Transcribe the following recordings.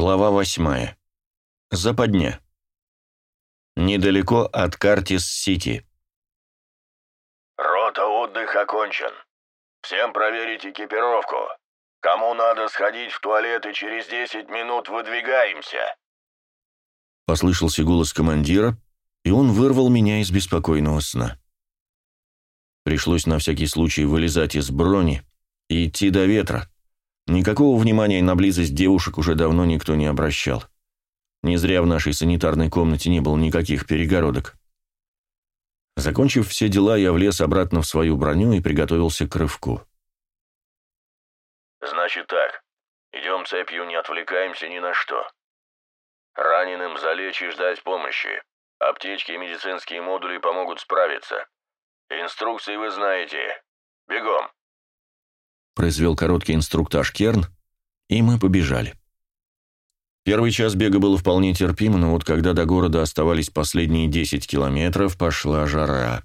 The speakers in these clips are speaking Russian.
Глава восьмая. Западня. Недалеко от Картис-Сити. «Рота отдых окончен. Всем проверить экипировку. Кому надо сходить в туалет и через 10 минут выдвигаемся». Послышался голос командира, и он вырвал меня из беспокойного сна. Пришлось на всякий случай вылезать из брони и идти до ветра. Никакого внимания на близость девушек уже давно никто не обращал. Не зря в нашей санитарной комнате не было никаких перегородок. Закончив все дела, я влез обратно в свою броню и приготовился к рывку. «Значит так. Идем цепью, не отвлекаемся ни на что. Раненым залечь и ждать помощи. Аптечки и медицинские модули помогут справиться. Инструкции вы знаете. Бегом!» Произвел короткий инструктаж Керн, и мы побежали. Первый час бега было вполне терпимо, но вот когда до города оставались последние 10 километров, пошла жара.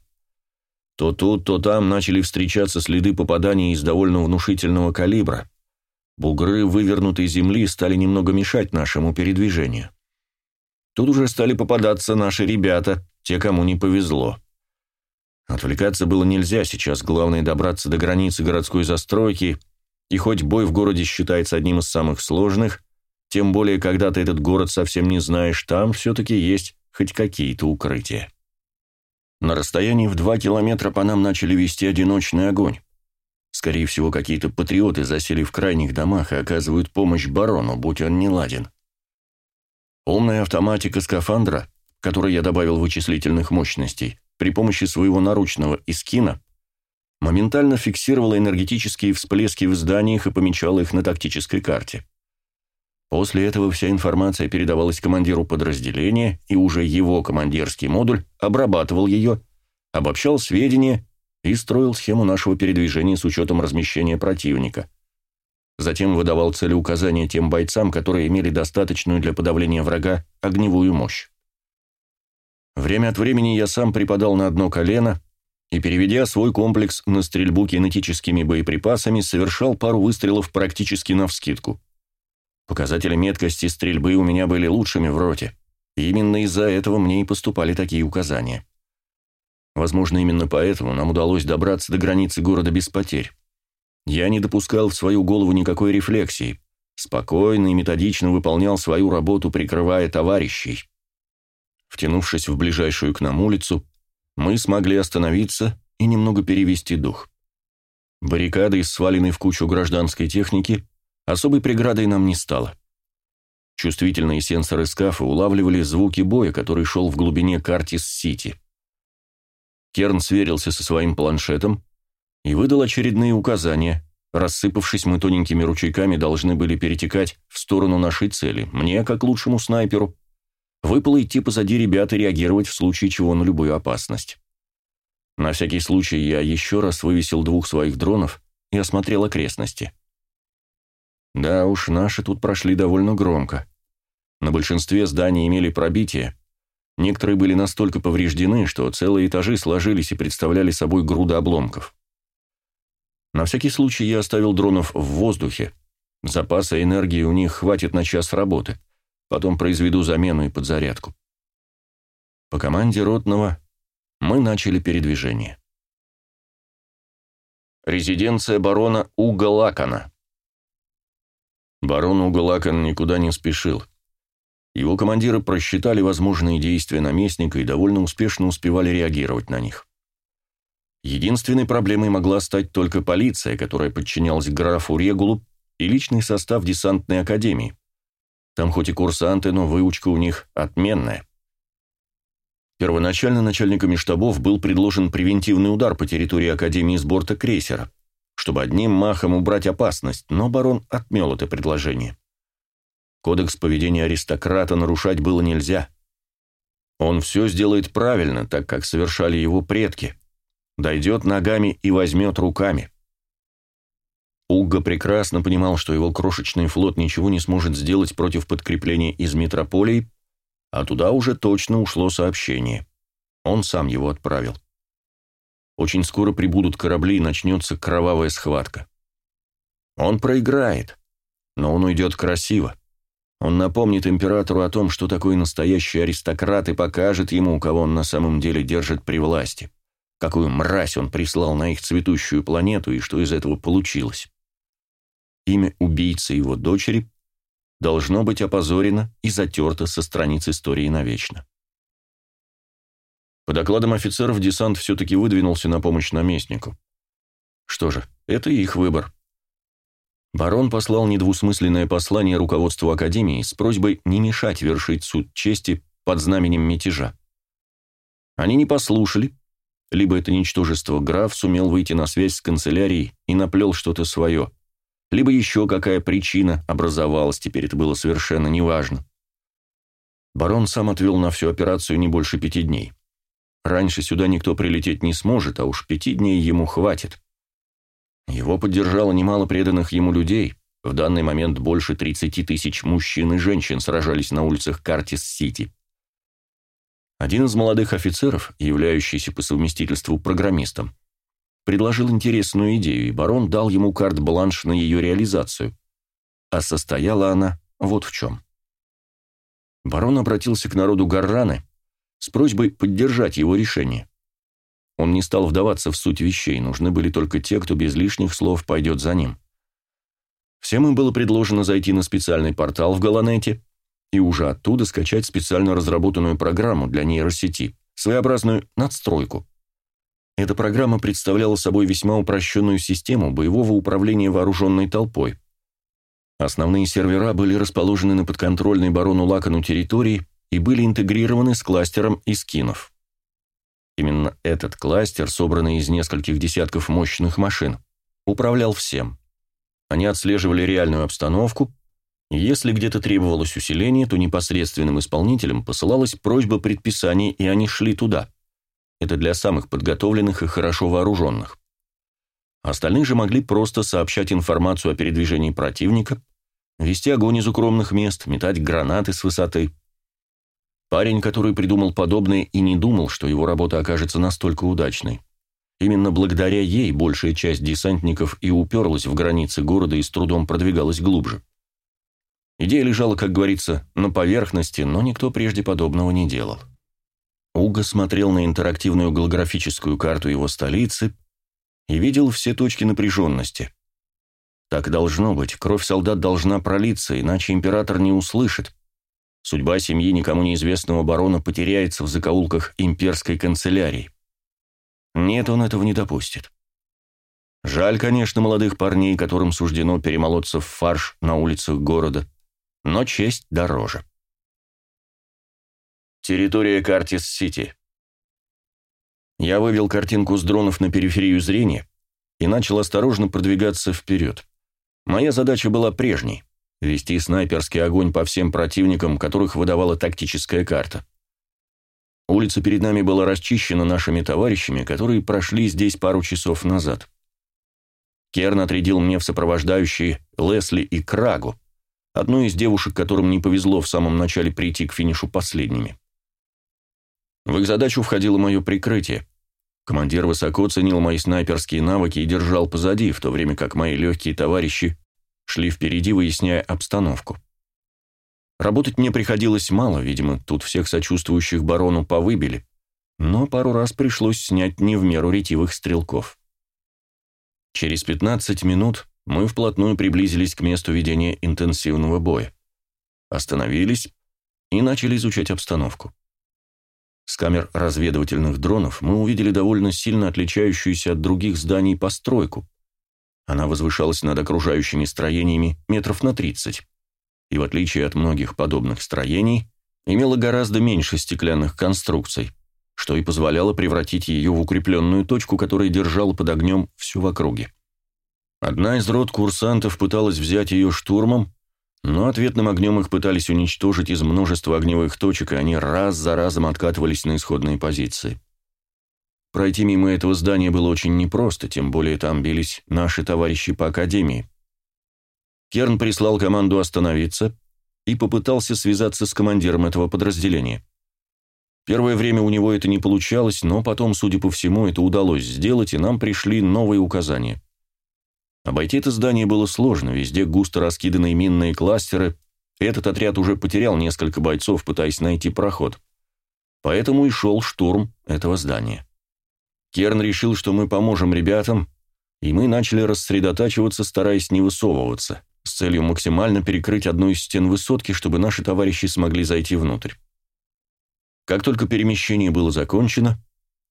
То тут, то там начали встречаться следы попаданий из довольно внушительного калибра. Бугры вывернутой земли стали немного мешать нашему передвижению. Тут уже стали попадаться наши ребята, те, кому не повезло. Отвлекаться было нельзя, сейчас главное добраться до границы городской застройки, и хоть бой в городе считается одним из самых сложных, тем более, когда ты этот город совсем не знаешь, там все-таки есть хоть какие-то укрытия. На расстоянии в два километра по нам начали вести одиночный огонь. Скорее всего, какие-то патриоты засели в крайних домах и оказывают помощь барону, будь он не ладен. Умная автоматика скафандра, которой я добавил вычислительных мощностей, при помощи своего наручного искина моментально фиксировала энергетические всплески в зданиях и помечала их на тактической карте. После этого вся информация передавалась командиру подразделения, и уже его командирский модуль обрабатывал ее, обобщал сведения и строил схему нашего передвижения с учетом размещения противника. Затем выдавал целеуказания тем бойцам, которые имели достаточную для подавления врага огневую мощь. Время от времени я сам припадал на одно колено и, переведя свой комплекс на стрельбу кинетическими боеприпасами, совершал пару выстрелов практически навскидку. Показатели меткости стрельбы у меня были лучшими в роте, именно из-за этого мне и поступали такие указания. Возможно, именно поэтому нам удалось добраться до границы города без потерь. Я не допускал в свою голову никакой рефлексии, спокойно и методично выполнял свою работу, прикрывая товарищей. Втянувшись в ближайшую к нам улицу, мы смогли остановиться и немного перевести дух. Баррикады из сваленной в кучу гражданской техники особой преградой нам не стало. Чувствительные сенсоры скафа улавливали звуки боя, который шел в глубине Картис-Сити. Керн сверился со своим планшетом и выдал очередные указания. Рассыпавшись, мы тоненькими ручейками должны были перетекать в сторону нашей цели. Мне, как лучшему снайперу, Выпало идти позади ребят и реагировать в случае чего на любую опасность. На всякий случай я еще раз вывесил двух своих дронов и осмотрел окрестности. Да уж, наши тут прошли довольно громко. На большинстве зданий имели пробитие. Некоторые были настолько повреждены, что целые этажи сложились и представляли собой груды обломков. На всякий случай я оставил дронов в воздухе. Запаса энергии у них хватит на час работы — Потом произведу замену и подзарядку. По команде ротного мы начали передвижение. Резиденция барона Уга Лакана. Барон Уга Лакан никуда не спешил. Его командиры просчитали возможные действия наместника и довольно успешно успевали реагировать на них. Единственной проблемой могла стать только полиция, которая подчинялась графу Регулу, и личный состав десантной академии. Там хоть и курсанты, но выучка у них отменная. Первоначально начальниками штабов был предложен превентивный удар по территории Академии с борта крейсера, чтобы одним махом убрать опасность, но барон отмел это предложение. Кодекс поведения аристократа нарушать было нельзя. Он все сделает правильно, так как совершали его предки. Дойдет ногами и возьмет руками. Угго прекрасно понимал, что его крошечный флот ничего не сможет сделать против подкрепления из метрополии, а туда уже точно ушло сообщение. Он сам его отправил. Очень скоро прибудут корабли и начнется кровавая схватка. Он проиграет, но он уйдет красиво. Он напомнит императору о том, что такой настоящий аристократ и покажет ему, кого он на самом деле держит при власти, какую мразь он прислал на их цветущую планету и что из этого получилось. Имя убийцы его дочери должно быть опозорено и затерто со страниц истории навечно. По докладам офицеров, десант все-таки выдвинулся на помощь наместнику. Что же, это их выбор. Барон послал недвусмысленное послание руководству Академии с просьбой не мешать вершить суд чести под знаменем мятежа. Они не послушали, либо это ничтожество граф сумел выйти на связь с канцелярией и наплел что-то свое – либо еще какая причина образовалась, теперь это было совершенно неважно. Барон сам отвел на всю операцию не больше пяти дней. Раньше сюда никто прилететь не сможет, а уж пяти дней ему хватит. Его поддержало немало преданных ему людей. В данный момент больше 30 тысяч мужчин и женщин сражались на улицах Картис-Сити. Один из молодых офицеров, являющийся по совместительству программистом, предложил интересную идею, и барон дал ему карт-бланш на ее реализацию. А состояла она вот в чем. Барон обратился к народу Гарраны с просьбой поддержать его решение. Он не стал вдаваться в суть вещей, нужны были только те, кто без лишних слов пойдет за ним. Всем им было предложено зайти на специальный портал в Галанете и уже оттуда скачать специально разработанную программу для нейросети, своеобразную надстройку. Эта программа представляла собой весьма упрощенную систему боевого управления вооруженной толпой. Основные сервера были расположены на подконтрольной барону Лакану территории и были интегрированы с кластером искинов. Именно этот кластер, собранный из нескольких десятков мощных машин, управлял всем. Они отслеживали реальную обстановку, и если где-то требовалось усиление, то непосредственным исполнителям посылалась просьба предписаний, и они шли туда. Это для самых подготовленных и хорошо вооруженных. Остальные же могли просто сообщать информацию о передвижении противника, вести огонь из укромных мест, метать гранаты с высоты. Парень, который придумал подобное и не думал, что его работа окажется настолько удачной. Именно благодаря ей большая часть десантников и уперлась в границы города и с трудом продвигалась глубже. Идея лежала, как говорится, на поверхности, но никто прежде подобного не делал. Уго смотрел на интерактивную голографическую карту его столицы и видел все точки напряженности. Так должно быть, кровь солдат должна пролиться, иначе император не услышит. Судьба семьи никому неизвестного барона потеряется в закоулках имперской канцелярии. Нет, он этого не допустит. Жаль, конечно, молодых парней, которым суждено перемолоться в фарш на улицах города, но честь дороже. Территория Картис-Сити. Я вывел картинку с дронов на периферию зрения и начал осторожно продвигаться вперед. Моя задача была прежней – вести снайперский огонь по всем противникам, которых выдавала тактическая карта. Улица перед нами была расчищена нашими товарищами, которые прошли здесь пару часов назад. Керн отрядил мне в сопровождающие Лесли и Крагу, одну из девушек, которым не повезло в самом начале прийти к финишу последними. В их задачу входило мое прикрытие. Командир высоко ценил мои снайперские навыки и держал позади, в то время как мои легкие товарищи шли впереди, выясняя обстановку. Работать мне приходилось мало, видимо, тут всех сочувствующих барону повыбили, но пару раз пришлось снять не в меру ретивых стрелков. Через 15 минут мы вплотную приблизились к месту ведения интенсивного боя. Остановились и начали изучать обстановку. С камер разведывательных дронов мы увидели довольно сильно отличающуюся от других зданий постройку. Она возвышалась над окружающими строениями метров на 30, и в отличие от многих подобных строений, имела гораздо меньше стеклянных конструкций, что и позволяло превратить ее в укрепленную точку, которая держала под огнем всю в округе. Одна из рот курсантов пыталась взять ее штурмом, но ответным огнем их пытались уничтожить из множества огневых точек, и они раз за разом откатывались на исходные позиции. Пройти мимо этого здания было очень непросто, тем более там бились наши товарищи по академии. Керн прислал команду остановиться и попытался связаться с командиром этого подразделения. Первое время у него это не получалось, но потом, судя по всему, это удалось сделать, и нам пришли новые указания. Обойти это здание было сложно, везде густо раскиданные минные кластеры, этот отряд уже потерял несколько бойцов, пытаясь найти проход. Поэтому и шел штурм этого здания. Керн решил, что мы поможем ребятам, и мы начали рассредотачиваться, стараясь не высовываться, с целью максимально перекрыть одну из стен высотки, чтобы наши товарищи смогли зайти внутрь. Как только перемещение было закончено,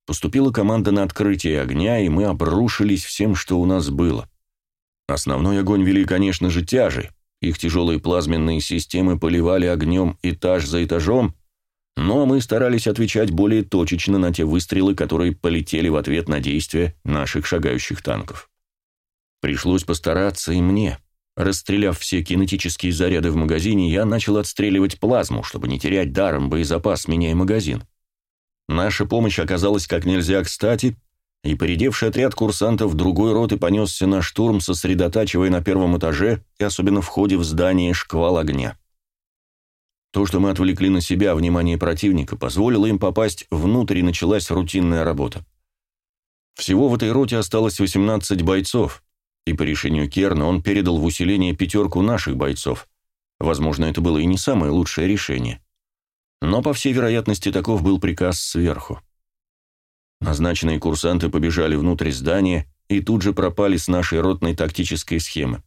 поступила команда на открытие огня, и мы обрушились всем, что у нас было. Основной огонь вели, конечно же, тяжи. Их тяжелые плазменные системы поливали огнем этаж за этажом, но мы старались отвечать более точечно на те выстрелы, которые полетели в ответ на действия наших шагающих танков. Пришлось постараться и мне. Расстреляв все кинетические заряды в магазине, я начал отстреливать плазму, чтобы не терять даром боезапас, меняя магазин. Наша помощь оказалась как нельзя кстати, и поредевший отряд курсантов другой роты понесся на штурм, сосредотачивая на первом этаже и особенно в ходе в здание шквал огня. То, что мы отвлекли на себя внимание противника, позволило им попасть внутрь и началась рутинная работа. Всего в этой роте осталось 18 бойцов, и по решению Керна он передал в усиление пятерку наших бойцов. Возможно, это было и не самое лучшее решение. Но, по всей вероятности, таков был приказ сверху. Назначенные курсанты побежали внутрь здания и тут же пропали с нашей ротной тактической схемы.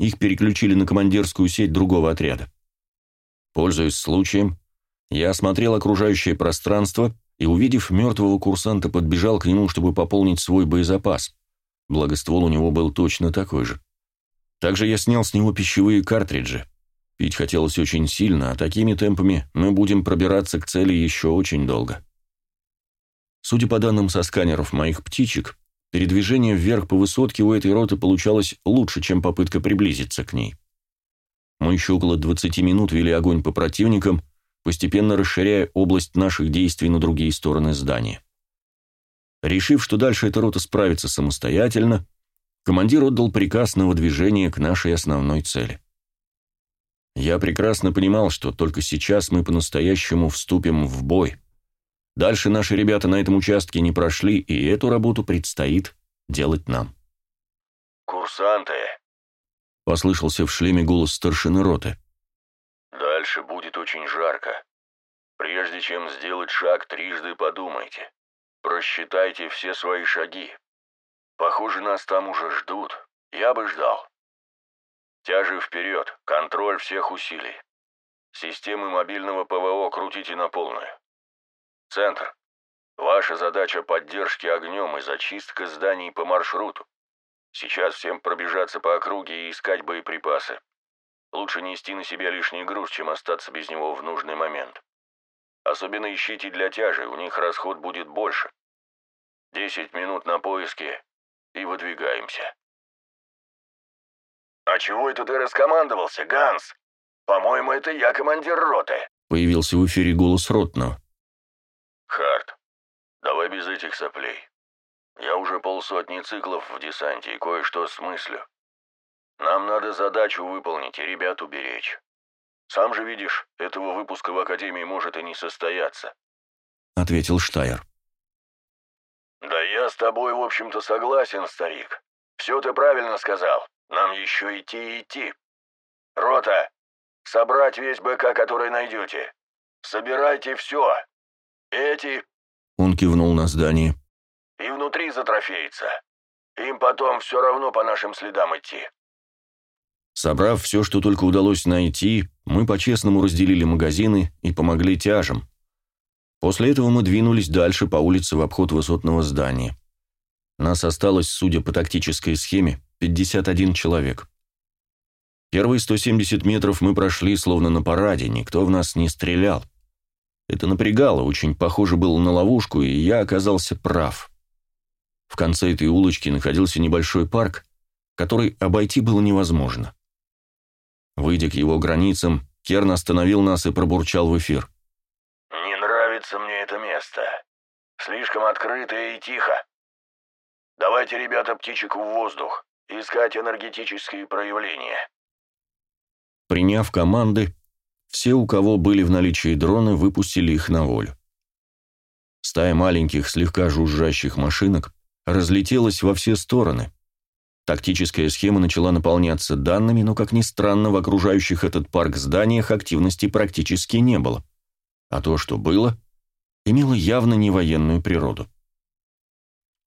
Их переключили на командирскую сеть другого отряда. Пользуясь случаем, я осмотрел окружающее пространство и, увидев мертвого курсанта, подбежал к нему, чтобы пополнить свой боезапас. Благоствол у него был точно такой же. Также я снял с него пищевые картриджи. Пить хотелось очень сильно, а такими темпами мы будем пробираться к цели еще очень долго. Судя по данным со сканеров моих птичек, передвижение вверх по высотке у этой роты получалось лучше, чем попытка приблизиться к ней. Мы еще около 20 минут вели огонь по противникам, постепенно расширяя область наших действий на другие стороны здания. Решив, что дальше эта рота справится самостоятельно, командир отдал приказ на выдвижение к нашей основной цели. Я прекрасно понимал, что только сейчас мы по-настоящему вступим в бой. Дальше наши ребята на этом участке не прошли, и эту работу предстоит делать нам. «Курсанты!» — послышался в шлеме голос старшины роты. «Дальше будет очень жарко. Прежде чем сделать шаг, трижды подумайте. Просчитайте все свои шаги. Похоже, нас там уже ждут. Я бы ждал. Тяжи вперед, контроль всех усилий. Системы мобильного ПВО крутите на полную. Центр. Ваша задача поддержки огнем и зачистка зданий по маршруту. Сейчас всем пробежаться по округе и искать боеприпасы. Лучше нести на себя лишний груз, чем остаться без него в нужный момент. Особенно ищите для тяжи, у них расход будет больше. Десять минут на поиски и выдвигаемся. «А чего это ты раскомандовался, Ганс? По-моему, это я командир роты», — появился в эфире голос Ротно. «Харт, давай без этих соплей. Я уже полсотни циклов в десанте и кое-что смыслю. Нам надо задачу выполнить и ребят уберечь. Сам же видишь, этого выпуска в Академии может и не состояться», — ответил Штайр. «Да я с тобой, в общем-то, согласен, старик. Все ты правильно сказал. Нам еще идти и идти. Рота, собрать весь БК, который найдете. Собирайте все. Эти...» Он кивнул на здание и внутри затрофеется. Им потом все равно по нашим следам идти». Собрав все, что только удалось найти, мы по-честному разделили магазины и помогли тяжам. После этого мы двинулись дальше по улице в обход высотного здания. Нас осталось, судя по тактической схеме, 51 человек. Первые 170 метров мы прошли словно на параде, никто в нас не стрелял. Это напрягало, очень похоже было на ловушку, и я оказался прав. В конце этой улочки находился небольшой парк, который обойти было невозможно. Выйдя к его границам, Керн остановил нас и пробурчал в эфир. «Не нравится мне это место. Слишком открытое и тихо. Давайте, ребята, птичек в воздух, искать энергетические проявления». Приняв команды, все, у кого были в наличии дроны, выпустили их на волю. Стая маленьких, слегка жужжащих машинок разлетелась во все стороны. Тактическая схема начала наполняться данными, но, как ни странно, в окружающих этот парк зданиях активности практически не было. А то, что было, имело явно не военную природу.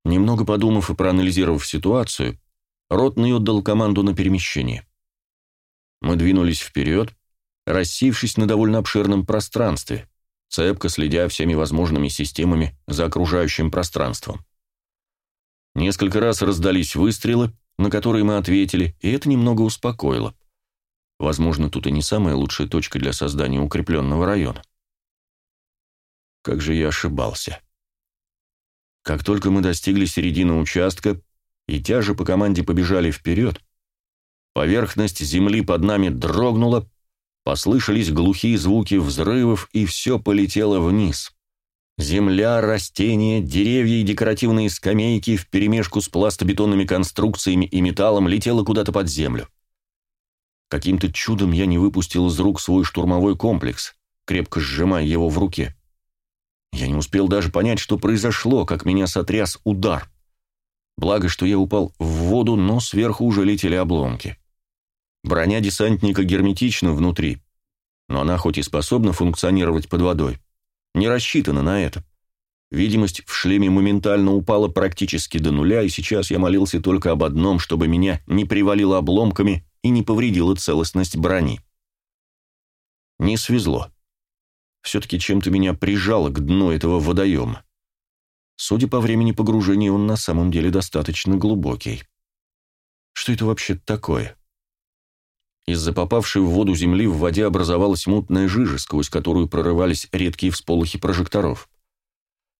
Немного подумав и проанализировав ситуацию, Ротный отдал команду на перемещение. Мы двинулись вперед, рассившись на довольно обширном пространстве, цепко следя всеми возможными системами за окружающим пространством. Несколько раз раздались выстрелы, на которые мы ответили, и это немного успокоило. Возможно, тут и не самая лучшая точка для создания укрепленного района. Как же я ошибался. Как только мы достигли середины участка и тяжи по команде побежали вперед, поверхность земли под нами дрогнула, послышались глухие звуки взрывов, и все полетело вниз. Земля, растения, деревья и декоративные скамейки вперемешку с пластобетонными конструкциями и металлом летело куда-то под землю. Каким-то чудом я не выпустил из рук свой штурмовой комплекс, крепко сжимая его в руке. Я не успел даже понять, что произошло, как меня сотряс удар. Благо, что я упал в воду, но сверху уже летели обломки. Броня десантника герметична внутри, но она хоть и способна функционировать под водой, не рассчитана на это. Видимость в шлеме моментально упала практически до нуля, и сейчас я молился только об одном, чтобы меня не привалило обломками и не повредила целостность брони. Не свезло. Все-таки чем-то меня прижало к дну этого водоема. Судя по времени погружения, он на самом деле достаточно глубокий. Что это вообще такое? Из-за попавшей в воду земли в воде образовалась мутная жижа, сквозь которую прорывались редкие всполохи прожекторов.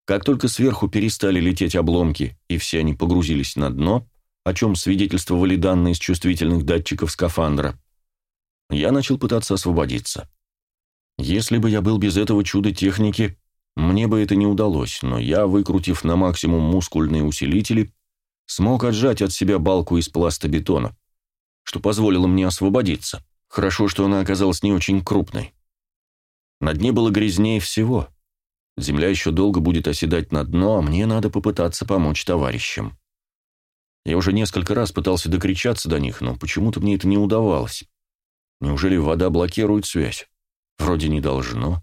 Как только сверху перестали лететь обломки, и все они погрузились на дно, о чем свидетельствовали данные с чувствительных датчиков скафандра, я начал пытаться освободиться. Если бы я был без этого чуда техники, мне бы это не удалось, но я, выкрутив на максимум мускульные усилители, смог отжать от себя балку из пластобетона что позволило мне освободиться. Хорошо, что она оказалась не очень крупной. На дне было грязнее всего. Земля еще долго будет оседать на дно, а мне надо попытаться помочь товарищам. Я уже несколько раз пытался докричаться до них, но почему-то мне это не удавалось. Неужели вода блокирует связь? Вроде не должно.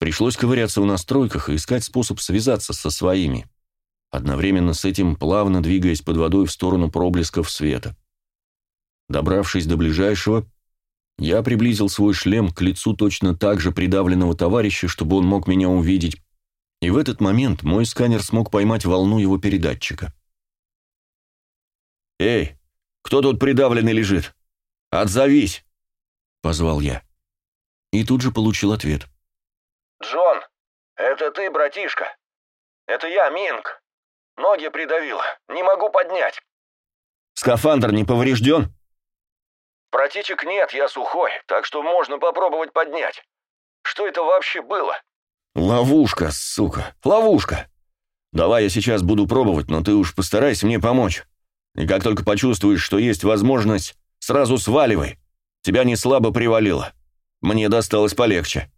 Пришлось ковыряться в настройках и искать способ связаться со своими, одновременно с этим плавно двигаясь под водой в сторону проблесков света. Добравшись до ближайшего, я приблизил свой шлем к лицу точно так же придавленного товарища, чтобы он мог меня увидеть, и в этот момент мой сканер смог поймать волну его передатчика. «Эй, кто тут придавленный лежит? Отзовись!» — позвал я. И тут же получил ответ. «Джон, это ты, братишка? Это я, Минг. Ноги придавило, не могу поднять». «Скафандр не поврежден?» Протечек нет, я сухой, так что можно попробовать поднять. Что это вообще было? Ловушка, сука, ловушка. Давай я сейчас буду пробовать, но ты уж постарайся мне помочь. И как только почувствуешь, что есть возможность, сразу сваливай. Тебя не слабо привалило. Мне досталось полегче.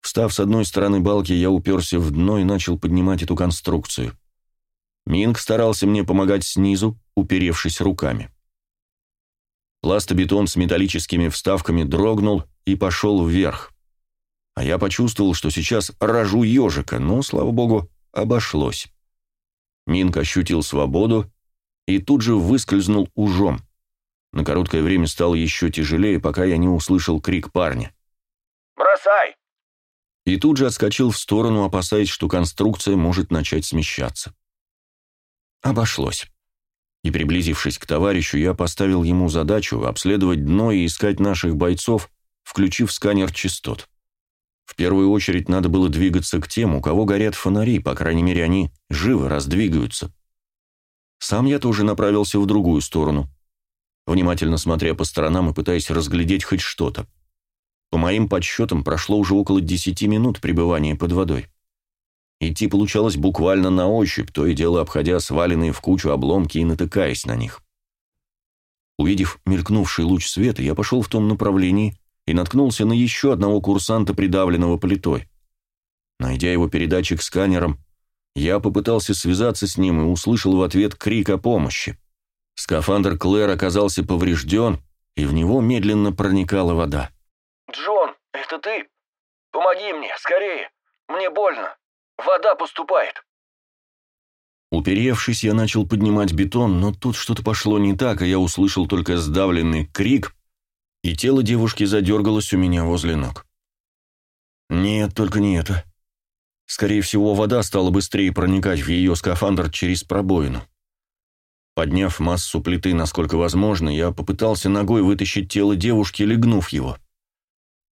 Встав с одной стороны балки, я уперся в дно и начал поднимать эту конструкцию. Минг старался мне помогать снизу, уперевшись руками. Пластобетон с металлическими вставками дрогнул и пошел вверх. А я почувствовал, что сейчас рожу ежика, но, слава богу, обошлось. Минк ощутил свободу и тут же выскользнул ужом. На короткое время стало еще тяжелее, пока я не услышал крик парня. «Бросай!» И тут же отскочил в сторону, опасаясь, что конструкция может начать смещаться. Обошлось и, приблизившись к товарищу, я поставил ему задачу обследовать дно и искать наших бойцов, включив сканер частот. В первую очередь надо было двигаться к тем, у кого горят фонари, по крайней мере, они живо раздвигаются. Сам я тоже направился в другую сторону, внимательно смотря по сторонам и пытаясь разглядеть хоть что-то. По моим подсчетам, прошло уже около десяти минут пребывания под водой. Идти получалось буквально на ощупь, то и дело обходя сваленные в кучу обломки и натыкаясь на них. Увидев мелькнувший луч света, я пошел в том направлении и наткнулся на еще одного курсанта, придавленного плитой. Найдя его передатчик сканером, Я попытался связаться с ним и услышал в ответ крик о помощи. Скафандр Клэр оказался поврежден, и в него медленно проникала вода. «Джон, это ты? Помоги мне, скорее! Мне больно! Вода поступает!» Уперевшись, я начал поднимать бетон, но тут что-то пошло не так, а я услышал только сдавленный крик, и тело девушки задергалось у меня возле ног. Нет, только не это. Скорее всего, вода стала быстрее проникать в ее скафандр через пробоину. Подняв массу плиты, насколько возможно, я попытался ногой вытащить тело девушки, легнув его.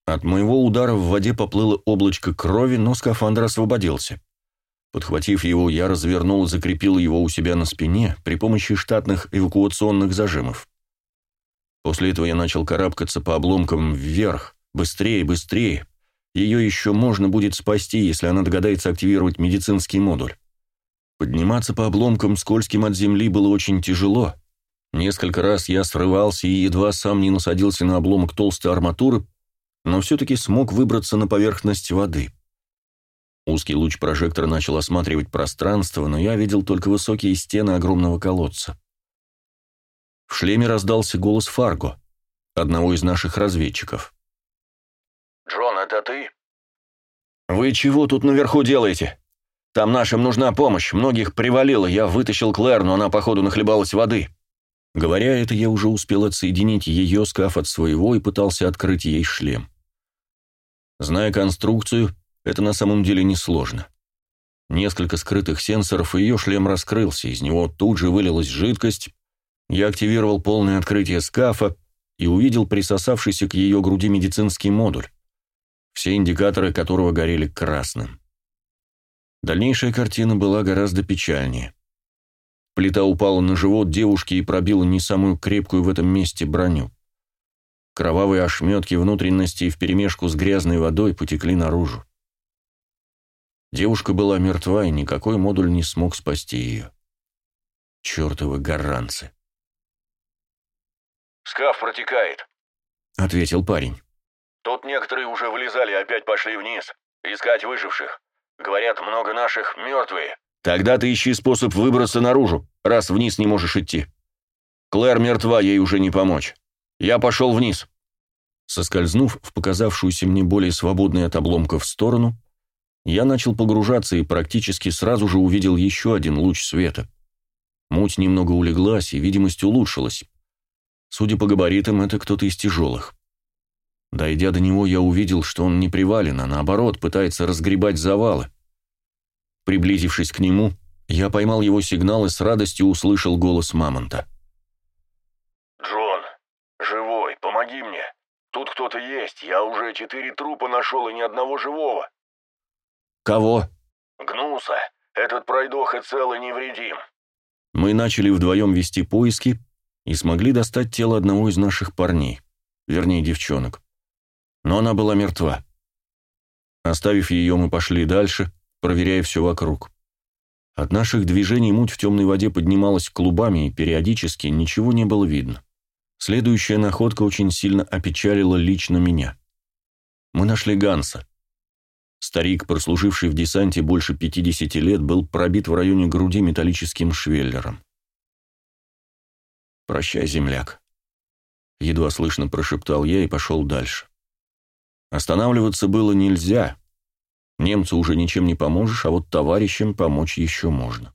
От моего удара в воде поплыло облачко крови, но скафандр освободился. Подхватив его, я развернул и закрепил его у себя на спине при помощи штатных эвакуационных зажимов. После этого я начал карабкаться по обломкам вверх, быстрее, быстрее. Ее еще можно будет спасти, если она догадается активировать медицинский модуль. Подниматься по обломкам скользким от земли было очень тяжело. Несколько раз я срывался и едва сам не насадился на обломок толстой арматуры, но все-таки смог выбраться на поверхность воды. Узкий луч прожектора начал осматривать пространство, но я видел только высокие стены огромного колодца. В шлеме раздался голос Фарго, одного из наших разведчиков. «Джон, это ты?» «Вы чего тут наверху делаете? Там нашим нужна помощь, многих привалило, я вытащил Клэр, но она, походу, нахлебалась воды». Говоря это, я уже успел отсоединить ее скаф от своего и пытался открыть ей шлем. Зная конструкцию, это на самом деле несложно. Несколько скрытых сенсоров, и ее шлем раскрылся, из него тут же вылилась жидкость. Я активировал полное открытие скафа и увидел присосавшийся к ее груди медицинский модуль, все индикаторы которого горели красным. Дальнейшая картина была гораздо печальнее. Плита упала на живот девушки и пробила не самую крепкую в этом месте броню. Кровавые ошметки внутренностей вперемешку с грязной водой потекли наружу. Девушка была мертва, и никакой модуль не смог спасти ее. Чертовы гаранцы. «Скаф протекает», — ответил парень. «Тут некоторые уже вылезали опять пошли вниз. Искать выживших. Говорят, много наших мертвые». «Тогда ты ищи способ выбраться наружу, раз вниз не можешь идти. Клэр мертва, ей уже не помочь. Я пошел вниз». Соскользнув в показавшуюся мне более свободной от обломков сторону, я начал погружаться и практически сразу же увидел еще один луч света. Муть немного улеглась, и видимость улучшилась. Судя по габаритам, это кто-то из тяжелых. Дойдя до него, я увидел, что он не привален, а наоборот пытается разгребать завалы. Приблизившись к нему, я поймал его сигнал и с радостью услышал голос Мамонта. «Джон, живой, помоги мне. Тут кто-то есть, я уже четыре трупа нашел и ни одного живого». «Кого?» «Гнуса. Этот пройдоха цел и невредим». Мы начали вдвоем вести поиски и смогли достать тело одного из наших парней, вернее, девчонок. Но она была мертва. Оставив ее, мы пошли дальше, проверяя все вокруг. От наших движений муть в темной воде поднималась клубами, и периодически ничего не было видно. Следующая находка очень сильно опечалила лично меня. Мы нашли Ганса. Старик, прослуживший в десанте больше 50 лет, был пробит в районе груди металлическим швеллером. «Прощай, земляк», — едва слышно прошептал я и пошел дальше. Останавливаться было нельзя. Немцу уже ничем не поможешь, а вот товарищам помочь еще можно.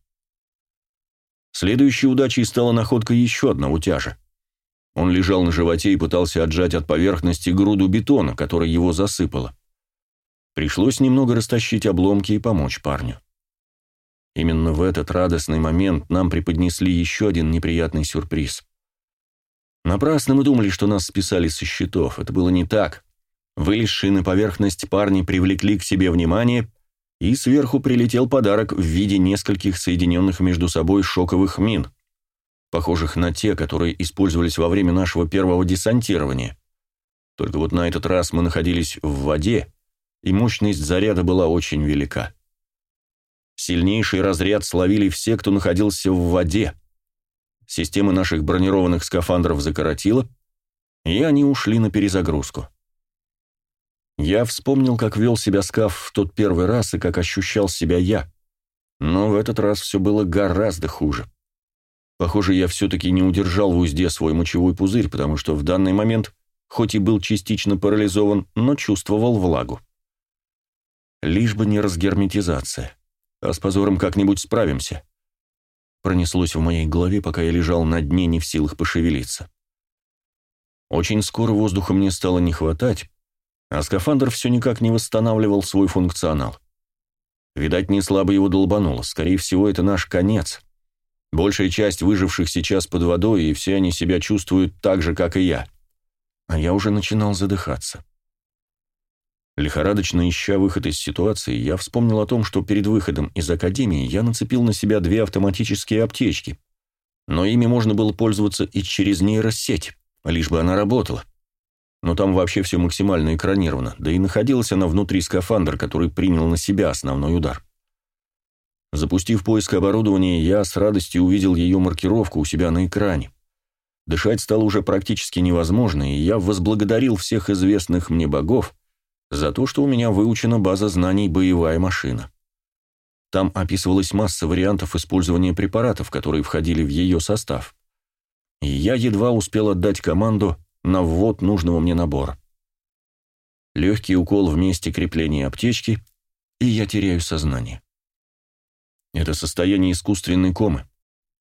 Следующей удачей стала находка еще одного тяжа. Он лежал на животе и пытался отжать от поверхности груду бетона, которая его засыпала. Пришлось немного растащить обломки и помочь парню. Именно в этот радостный момент нам преподнесли еще один неприятный сюрприз. Напрасно мы думали, что нас списали со счетов. Это было не так. Вылезшие на поверхность парни привлекли к себе внимание, и сверху прилетел подарок в виде нескольких соединенных между собой шоковых мин, похожих на те, которые использовались во время нашего первого десантирования. Только вот на этот раз мы находились в воде, и мощность заряда была очень велика. Сильнейший разряд словили все, кто находился в воде. Системы наших бронированных скафандров закоротило, и они ушли на перезагрузку. Я вспомнил, как вел себя скаф в тот первый раз и как ощущал себя я. Но в этот раз все было гораздо хуже. Похоже, я все-таки не удержал в узде свой мочевой пузырь, потому что в данный момент, хоть и был частично парализован, но чувствовал влагу. Лишь бы не разгерметизация. А с позором как-нибудь справимся. Пронеслось в моей голове, пока я лежал на дне, не в силах пошевелиться. Очень скоро воздуха мне стало не хватать, а скафандр все никак не восстанавливал свой функционал. Видать, не слабо его долбануло. Скорее всего, это наш конец. Большая часть выживших сейчас под водой, и все они себя чувствуют так же, как и я. А я уже начинал задыхаться. Лихорадочно ища выход из ситуации, я вспомнил о том, что перед выходом из академии я нацепил на себя две автоматические аптечки. Но ими можно было пользоваться и через нейросеть, лишь бы она работала. Но там вообще все максимально экранировано, да и находилась она внутри скафандра, который принял на себя основной удар. Запустив поиск оборудования, я с радостью увидел ее маркировку у себя на экране. Дышать стало уже практически невозможно, и я возблагодарил всех известных мне богов за то, что у меня выучена база знаний «Боевая машина». Там описывалась масса вариантов использования препаратов, которые входили в ее состав. И я едва успел отдать команду на ввод нужного мне набора. Легкий укол в месте крепления аптечки, и я теряю сознание. Это состояние искусственной комы.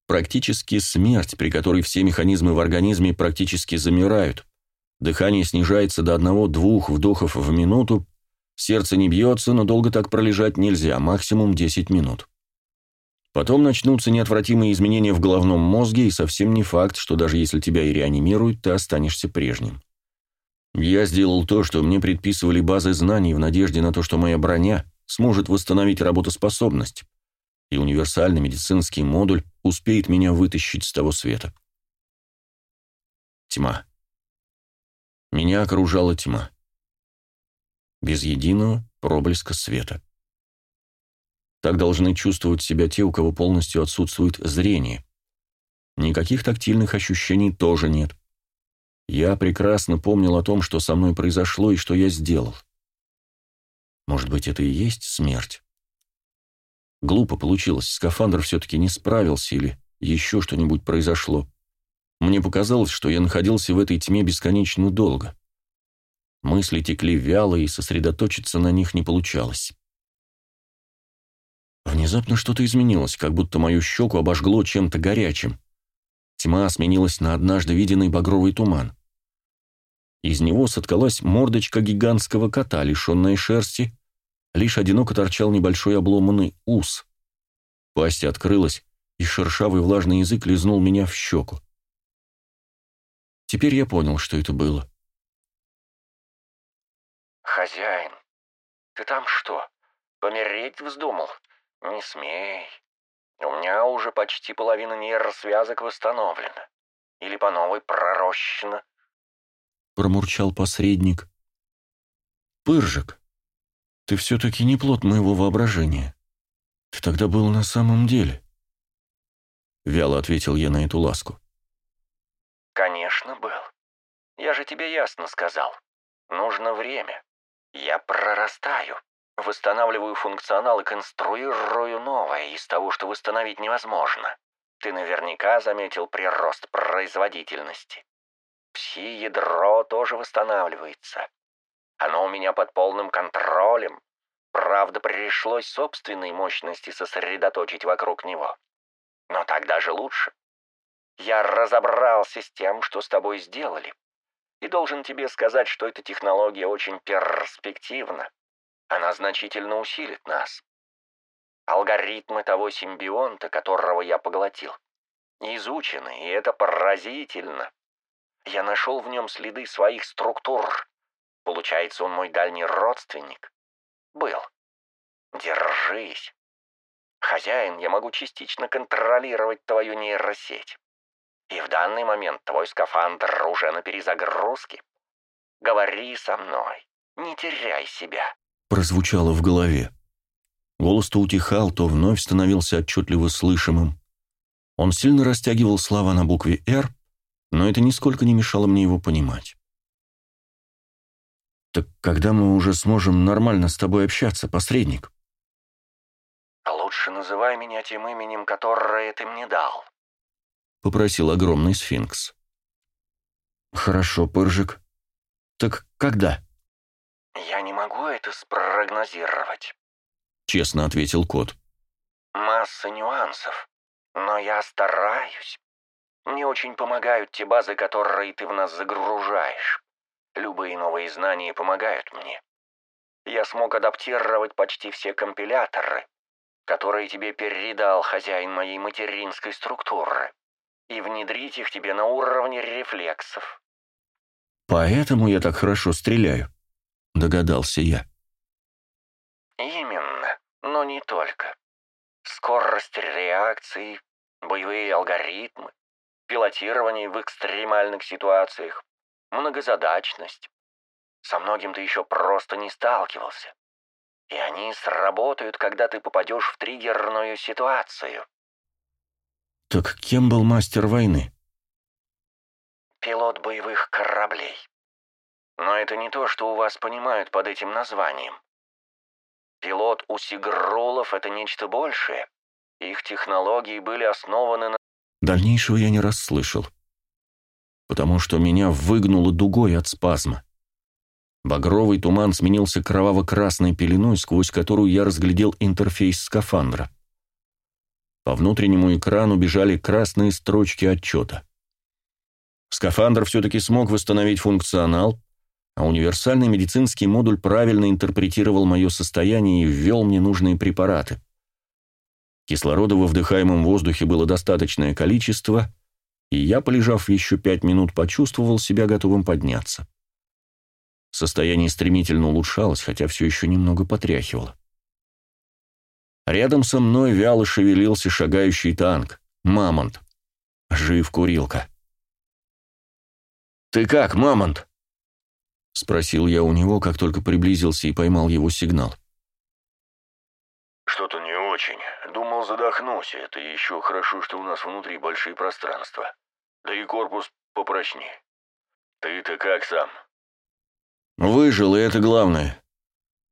Практически смерть, при которой все механизмы в организме практически замирают. Дыхание снижается до одного-двух вдохов в минуту, сердце не бьется, но долго так пролежать нельзя, максимум 10 минут. Потом начнутся неотвратимые изменения в головном мозге, и совсем не факт, что даже если тебя и реанимируют, ты останешься прежним. Я сделал то, что мне предписывали базы знаний в надежде на то, что моя броня сможет восстановить работоспособность, и универсальный медицинский модуль успеет меня вытащить с того света. Тьма. Меня окружала тьма. Без единого проблеска света. Так должны чувствовать себя те, у кого полностью отсутствует зрение. Никаких тактильных ощущений тоже нет. Я прекрасно помнил о том, что со мной произошло и что я сделал. Может быть, это и есть смерть? Глупо получилось, скафандр все-таки не справился или еще что-нибудь произошло. Мне показалось, что я находился в этой тьме бесконечно долго. Мысли текли вяло, и сосредоточиться на них не получалось. Внезапно что-то изменилось, как будто мою щеку обожгло чем-то горячим. Тьма сменилась на однажды виденный багровый туман. Из него соткалась мордочка гигантского кота, лишенная шерсти, лишь одиноко торчал небольшой обломанный ус. Пасть открылась, и шершавый влажный язык лизнул меня в щеку. Теперь я понял, что это было. «Хозяин, ты там что, помереть вздумал? Не смей. У меня уже почти половина нейросвязок восстановлена. Или по новой пророщена». Промурчал посредник. «Пыржик, ты все-таки не плод моего воображения. Ты тогда был на самом деле». Вяло ответил я на эту ласку. «Конечно был. Я же тебе ясно сказал. Нужно время. Я прорастаю, восстанавливаю функционал и конструирую новое из того, что восстановить невозможно. Ты наверняка заметил прирост производительности. Пси-ядро тоже восстанавливается. Оно у меня под полным контролем. Правда, пришлось собственной мощности сосредоточить вокруг него. Но так даже лучше. Я разобрался с тем, что с тобой сделали. И должен тебе сказать, что эта технология очень перспективна. Она значительно усилит нас. Алгоритмы того симбионта, которого я поглотил, изучены, и это поразительно. Я нашел в нем следы своих структур, Получается, он мой дальний родственник? Был. Держись. Хозяин, я могу частично контролировать твою нейросеть. И в данный момент твой скафандр уже на перезагрузке. Говори со мной, не теряй себя. Прозвучало в голове. Голос то утихал, то вновь становился отчетливо слышимым. Он сильно растягивал слова на букве «Р», но это нисколько не мешало мне его понимать. «Так когда мы уже сможем нормально с тобой общаться, посредник?» лучше называй меня тем именем, которое ты мне дал», — попросил огромный сфинкс. «Хорошо, Пыржик. Так когда?» «Я не могу это спрогнозировать», — честно ответил кот. «Масса нюансов, но я стараюсь. Мне очень помогают те базы, которые ты в нас загружаешь. Любые новые знания помогают мне. Я смог адаптировать почти все компиляторы, которые тебе передал хозяин моей материнской структуры, и внедрить их тебе на уровне рефлексов. «Поэтому я так хорошо стреляю», — догадался я. «Именно, но не только. Скорость реакции, боевые алгоритмы, пилотирование в экстремальных ситуациях, многозадачность. Со многим ты еще просто не сталкивался. И они сработают, когда ты попадешь в триггерную ситуацию. Так кем был мастер войны? Пилот боевых кораблей. Но это не то, что у вас понимают под этим названием. Пилот у Сигролов — это нечто большее. Их технологии были основаны на... Дальнейшего я не расслышал, потому что меня выгнуло дугой от спазма. Багровый туман сменился кроваво-красной пеленой, сквозь которую я разглядел интерфейс скафандра. По внутреннему экрану бежали красные строчки отчета. Скафандр все-таки смог восстановить функционал, а универсальный медицинский модуль правильно интерпретировал мое состояние и ввел мне нужные препараты. Кислорода во вдыхаемом воздухе было достаточное количество, и я, полежав еще пять минут, почувствовал себя готовым подняться. Состояние стремительно улучшалось, хотя все еще немного потряхивало. Рядом со мной вяло шевелился шагающий танк. Мамонт. Жив курилка. «Ты как, Мамонт?» — спросил я у него, как только приблизился и поймал его сигнал. «Что-то не очень. Думал, задохнусь. Это еще хорошо, что у нас внутри большие пространства. Да и корпус попрочнее. Ты-то как сам?» «Выжил, и это главное.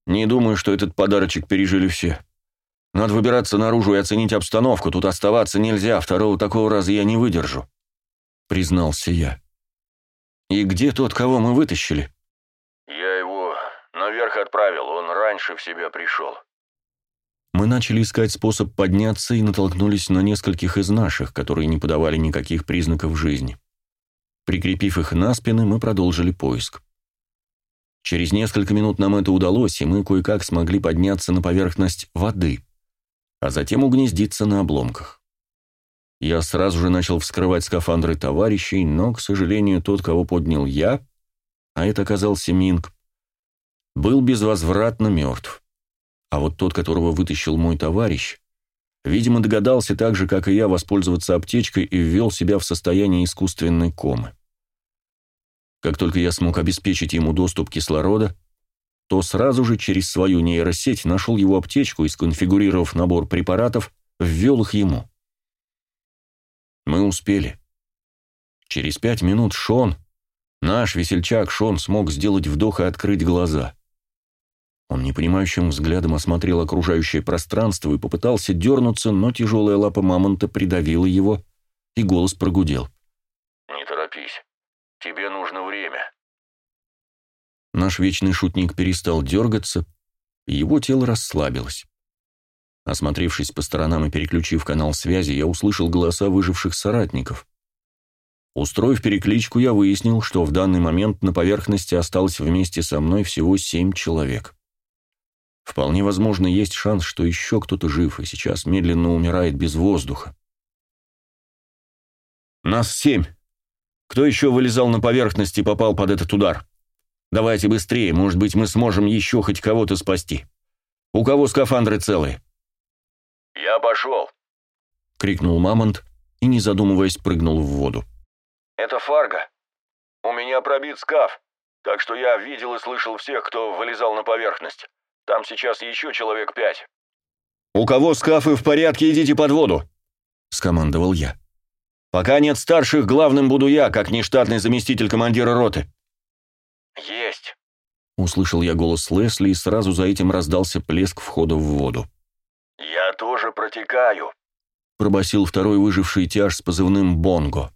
Не думаю, что этот подарочек пережили все. Надо выбираться наружу и оценить обстановку. Тут оставаться нельзя, второго такого раза я не выдержу», — признался я. «И где тот, кого мы вытащили?» «Я его наверх отправил, он раньше в себя пришел». Начали искать способ подняться и натолкнулись на нескольких из наших, которые не подавали никаких признаков жизни. Прикрепив их на спины, мы продолжили поиск. Через несколько минут нам это удалось, и мы кое-как смогли подняться на поверхность воды, а затем угнездиться на обломках. Я сразу же начал вскрывать скафандры товарищей, но, к сожалению, тот, кого поднял я, а это оказался Минг, был безвозвратно мертв. А вот тот, которого вытащил мой товарищ, видимо, догадался так же, как и я, воспользоваться аптечкой и ввел себя в состояние искусственной комы. Как только я смог обеспечить ему доступ кислорода, то сразу же через свою нейросеть нашел его аптечку и, сконфигурировав набор препаратов, ввел их ему. Мы успели. Через пять минут Шон, наш весельчак Шон, смог сделать вдох и открыть глаза. Он непонимающим взглядом осмотрел окружающее пространство и попытался дернуться, но тяжелая лапа мамонта придавила его, и голос прогудел. «Не торопись. Тебе нужно время». Наш вечный шутник перестал дергаться, и его тело расслабилось. Осмотревшись по сторонам и переключив канал связи, я услышал голоса выживших соратников. Устроив перекличку, я выяснил, что в данный момент на поверхности осталось вместе со мной всего семь человек. Вполне возможно, есть шанс, что еще кто-то жив и сейчас медленно умирает без воздуха. «Нас семь. Кто еще вылезал на поверхность и попал под этот удар? Давайте быстрее, может быть, мы сможем еще хоть кого-то спасти. У кого скафандры целые?» «Я пошел!» — крикнул Мамонт и, не задумываясь, прыгнул в воду. «Это Фарго. У меня пробит скаф, так что я видел и слышал всех, кто вылезал на поверхность. Там сейчас еще человек пять». «У кого скафы в порядке, идите под воду!» — скомандовал я. «Пока нет старших, главным буду я, как нештатный заместитель командира роты». «Есть!» — услышал я голос Лесли, и сразу за этим раздался плеск входа в воду. «Я тоже протекаю», — пробасил второй выживший тяж с позывным «Бонго».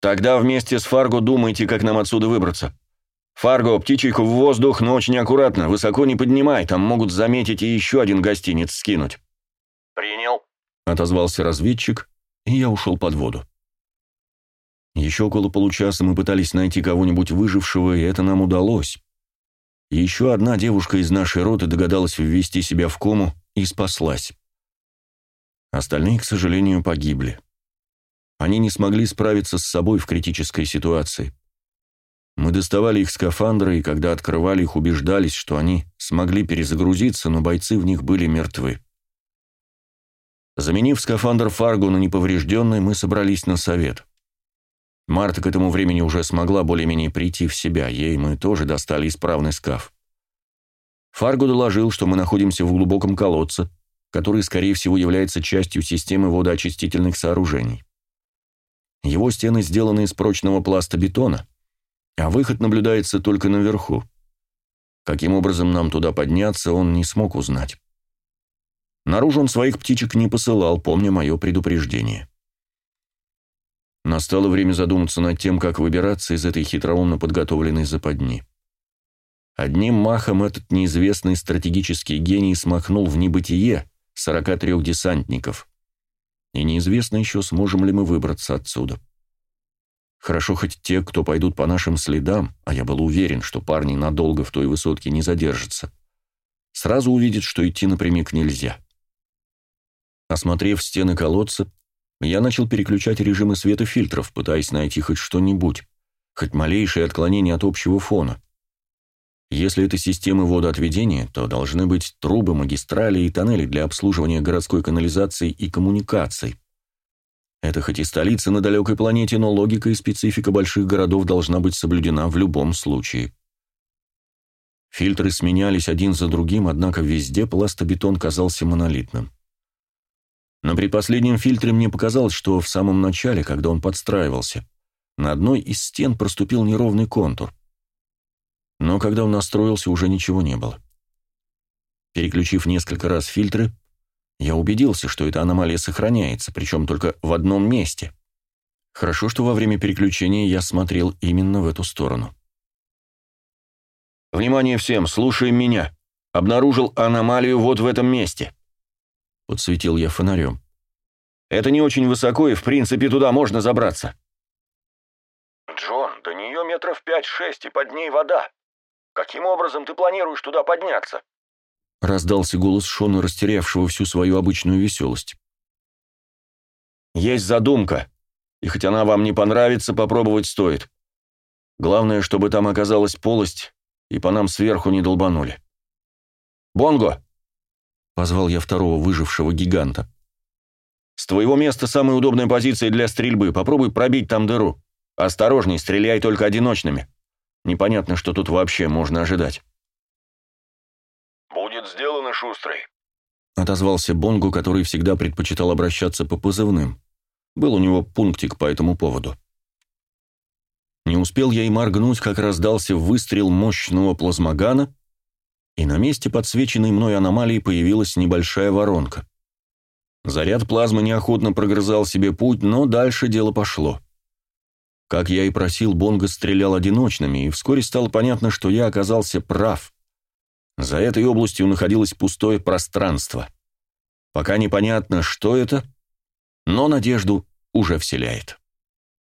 «Тогда вместе с Фарго думайте, как нам отсюда выбраться. Фарго, птичейку в воздух, но очень аккуратно, высоко не поднимай, там могут заметить и еще один гостиниц скинуть». «Принял», — отозвался разведчик, и я ушел под воду. Еще около получаса мы пытались найти кого-нибудь выжившего, и это нам удалось. Еще одна девушка из нашей роты догадалась ввести себя в кому и спаслась. Остальные, к сожалению, погибли. Они не смогли справиться с собой в критической ситуации. Мы доставали их скафандры, и когда открывали их, убеждались, что они смогли перезагрузиться, но бойцы в них были мертвы. Заменив скафандр Фаргу на неповрежденный, мы собрались на совет. Марта к этому времени уже смогла более-менее прийти в себя, ей мы тоже достали исправный скаф. Фаргу доложил, что мы находимся в глубоком колодце, который, скорее всего, является частью системы водоочистительных сооружений. Его стены сделаны из прочного пласта бетона, а выход наблюдается только наверху. Каким образом нам туда подняться, он не смог узнать. Наружу он своих птичек не посылал, помня мое предупреждение. Настало время задуматься над тем, как выбираться из этой хитроумно подготовленной западни. Одним махом этот неизвестный стратегический гений смахнул в небытие 43 десантников. И неизвестно еще, сможем ли мы выбраться отсюда. Хорошо хоть те, кто пойдут по нашим следам, а я был уверен, что парни надолго в той высотке не задержатся, сразу увидят, что идти напрямик нельзя. Осмотрев стены колодца, я начал переключать режимы света фильтров, пытаясь найти хоть что-нибудь, хоть малейшее отклонение от общего фона. Если это системы водоотведения, то должны быть трубы, магистрали и тоннели для обслуживания городской канализации и коммуникаций. Это хоть и столица на далекой планете, но логика и специфика больших городов должна быть соблюдена в любом случае. Фильтры сменялись один за другим, однако везде пластобетон казался монолитным. Но при последнем фильтре мне показалось, что в самом начале, когда он подстраивался, на одной из стен проступил неровный контур. Но когда он настроился, уже ничего не было. Переключив несколько раз фильтры, я убедился, что эта аномалия сохраняется, причем только в одном месте. Хорошо, что во время переключения я смотрел именно в эту сторону. «Внимание всем, слушаем меня. Обнаружил аномалию вот в этом месте», — подсветил я фонарем. «Это не очень высоко, и в принципе туда можно забраться». «Джон, до нее метров пять-шесть, и под ней вода. Каким образом ты планируешь туда подняться?» Раздался голос Шона, растерявшего всю свою обычную веселость. «Есть задумка, и хоть она вам не понравится, попробовать стоит. Главное, чтобы там оказалась полость, и по нам сверху не долбанули. «Бонго!» — позвал я второго выжившего гиганта. «С твоего места самая удобная позиция для стрельбы. Попробуй пробить там дыру. Осторожней, стреляй только одиночными. Непонятно, что тут вообще можно ожидать». «Будет сделано, шустрый», — отозвался Бонгу, который всегда предпочитал обращаться по позывным. Был у него пунктик по этому поводу. Не успел я и моргнуть, как раздался выстрел мощного плазмогана, и на месте подсвеченной мной аномалии появилась небольшая воронка. Заряд плазмы неохотно прогрызал себе путь, но дальше дело пошло. Как я и просил, Бонго стрелял одиночными, и вскоре стало понятно, что я оказался прав. За этой областью находилось пустое пространство. Пока непонятно, что это, но надежду уже вселяет.